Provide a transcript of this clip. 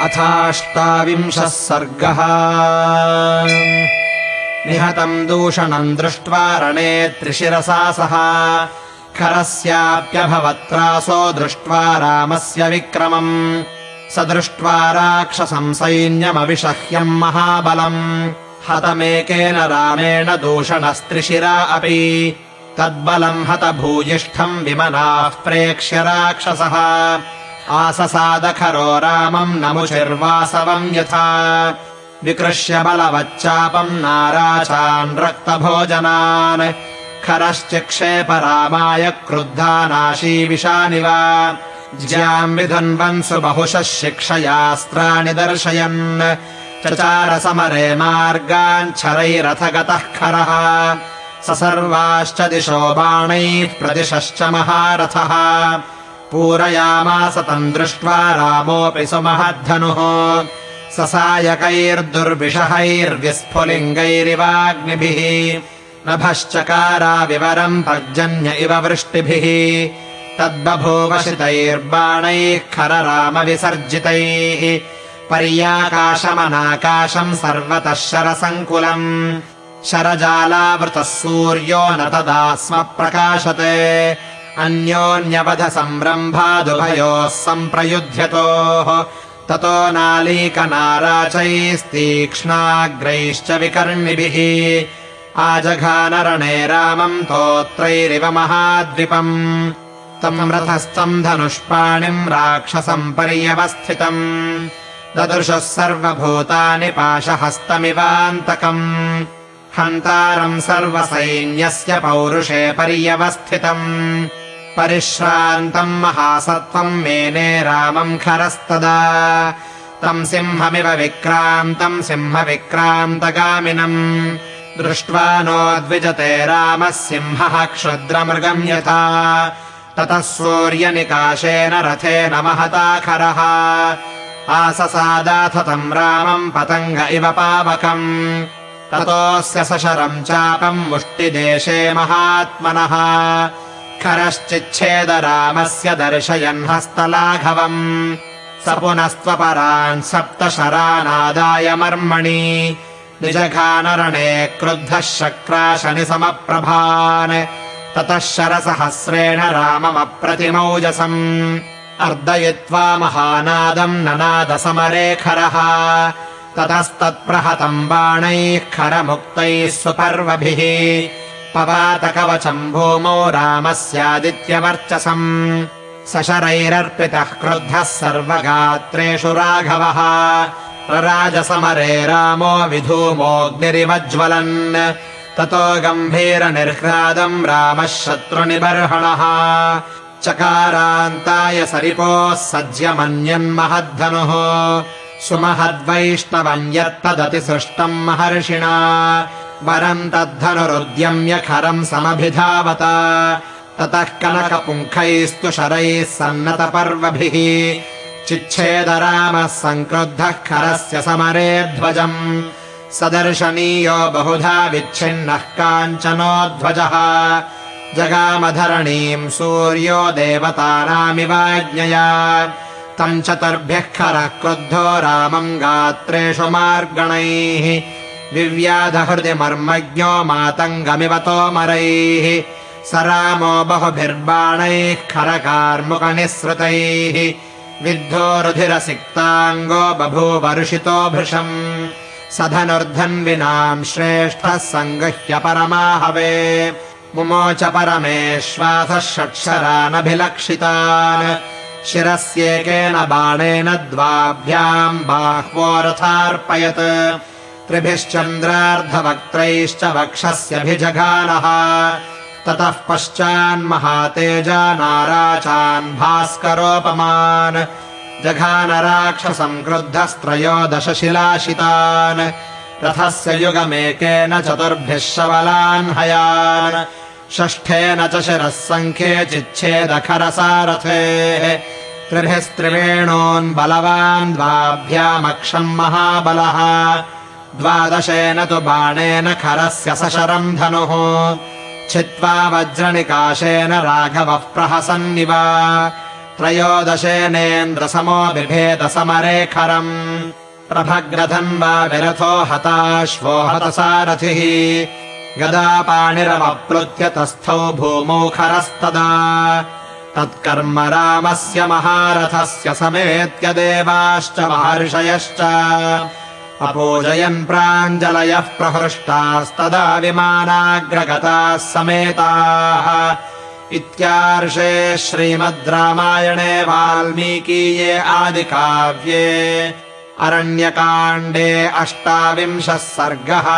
अथाष्टाविंशः सर्गः। निहतम् दूषणम् दृष्ट्वा रणे त्रिशिरसा सह। खरस्याप्यभवत्रासो दृष्ट्वा रामस्य विक्रमम्। स दृष्ट्वा राक्षसम् सैन्यमविषह्यम् महाबलम्। हतमेकेन रामेण दूषणस्त्रिशिरा अपि। तद्बलम् हतभूयिष्ठम् विमनाः प्रेक्ष्य राक्षसः आससादखरो रामम् नमुचिर्वासवम् यथा। विकृष्य बलवच्चापम् नाराचान् रक्तभोजनान्। खरश्चिक्षेप रामाय क्रुद्धा नाशीविशानिव ज्याम् विधुन्वन्सु बहुशः शिक्षयास्त्राणि दर्शयन्। चचारसमरे मार्गाञ्छरैरथ गतः खरः। स सर्वाश्च दिशो बाणैः प्रदिशश्च महारथः पूरयामास तम् दृष्ट्वा रामोऽपि सुमहद्धनुः। ससायकैर्दुर्विषहैर्विस्फुलिङ्गैरिवाग्निभिः। नभश्चकाराविवरम् पर्जन्य इव वृष्टिभिः। तद्बभूवशितैर्बाणैः खररामविसर्जितैः। पर्याकाशमनाकाशम् सर्वतः शरसङ्कुलम्। शरजालावृतः सूर्यो न तदा स्म प्रकाशते अन्योन्यवधसम्रम्भादुभयोः सम्प्रयुध्यतोः। ततो नालीकनाराचैस्तीक्ष्णाग्रैश्च विकर्णिभिः। आजघानरणे रामम् तोत्रैरिव महाद्विपम्। तम् रथस्थम् धनुष्पाणिम् राक्षसम् पर्यवस्थितम्। ददृशः सर्वभूतानि पाशहस्तमिवान्तकम्। हन्तारम् सर्वसैन्यस्य पौरुषे पर्यवस्थितम् परिश्रान्तम् महासत्त्वम् मेने रामम् खरस्तदा। तम् सिंहमिव विक्रान्तम् सिंहविक्रान्तगामिनम्। दृष्ट्वा नोद्विजते रामः सिंहः क्षुद्रमृगम् यथा। ततः सूर्यनिकाशेन रथेन महता खरः। आससादाथ तम् रामम् पतङ्ग इव पावकम्। ततोऽस्य सशरम् चापम् मुष्टिदेशे महात्मनः खरश्चिच्छेद रामस्य दर्शयन् हस्तलाघवम्। स पुनस्त्वपरान् सप्तशरानादाय मर्मणि। निजघानरणे क्रुद्धः शक्राशनि समप्रभान्। ततः शरसहस्रेण राममप्रतिमौजसम्। अर्दयित्वा महानादम् ननादसमरे खरः ततस्तत्प्रहतम् बाणैः खरमुक्तैः सुपर्वभिः पवातकवचम् भूमौ रामस्यादित्यवर्चसम् सशरैरर्पितः क्रुद्धः सर्वगात्रेषु राघवः रराजसमरे रामो विधूमोऽग्निरिवज्ज्वलन् ततो गम्भीरनिर्ह्लादम् रामः शत्रुनिबर्हणः चकारान्ताय सरिपोः सज्यमन्यन्महद्धनुः सुमहद्वैष्णवम् यत्तदतिसृष्टम् महर्षिणा वरम् तद्धनुरुद्यम्य खरम् समभिधावत। ततः कनकपुङ्खैस्तु शरैः सन्नतपर्वभिः। चिच्छेद रामः सङ्क्रुद्धः खरस्य समरे ध्वजम्। सदर्शनीयो बहुधा विच्छिन्नः काञ्चनोध्वजः जगामधरणीम् सूर्यो देवतानामिवाज्ञया तम् चतुर्भ्यः खरः क्रुद्धो रामम् गात्रेषु मार्गणैः विव्याधहृदि मर्मज्ञो मातङ्गमिव तोमरैः स रामो बहुभिर्बाणैः खरकार्मुकनिःसृतैः। विद्धो रुधिरसिक्ताङ्गो बभूवरुषितो भृशम्। स धनुर्धन्विनाम् श्रेष्ठः सङ्गह्य परमाहवे मुमोच परमेश्वासः षट्शरानभिलक्षितान् शिरस्येकेन बाणेन द्वाभ्याम् बाह्वोरथार्पयत् त्रिभिश्चन्द्रार्धवक्त्रैश्च वक्षस्यभिजघानः। ततः पश्चान्महातेजा नाराचान् भास्करोपमान्। जघानराक्षसम् क्रुद्धस्त्रयोदश शिलाशितान् रथस्य युगमेकेन चतुर्भिः शबलान् हयान्। षष्ठेन च शिरः सङ्ख्ये चिच्छेदखरसारथेः। त्रिभिस्त्रिवेणोन् बलवान् द्वाभ्यामक्षम् महाबलः द्वादशेन तु बाणेन खरस्य सशरम् धनुः। छित्त्वा वज्रनिकाशेन राघवः प्रहसन्निव। त्रयोदशेनेन्द्रसमो बिभेदसमरेखरम्। प्रभग्रधन्वा विरथो हताश्वो हतसारथिः। गदापाणिरवप्लुत्य तस्थौ भूमौ खरस्तदा। तत्कर्म रामस्य महारथस्य समेत्य देवाश्च महर्षयश्च अपूजयन् प्राञ्जलयः प्रहृष्टास्तदा विमानाग्रगताः समेताः। इत्यार्षे श्रीमद् रामायणे वाल्मीकीये आदिकाव्ये अरण्यकाण्डे अष्टाविंशः सर्गः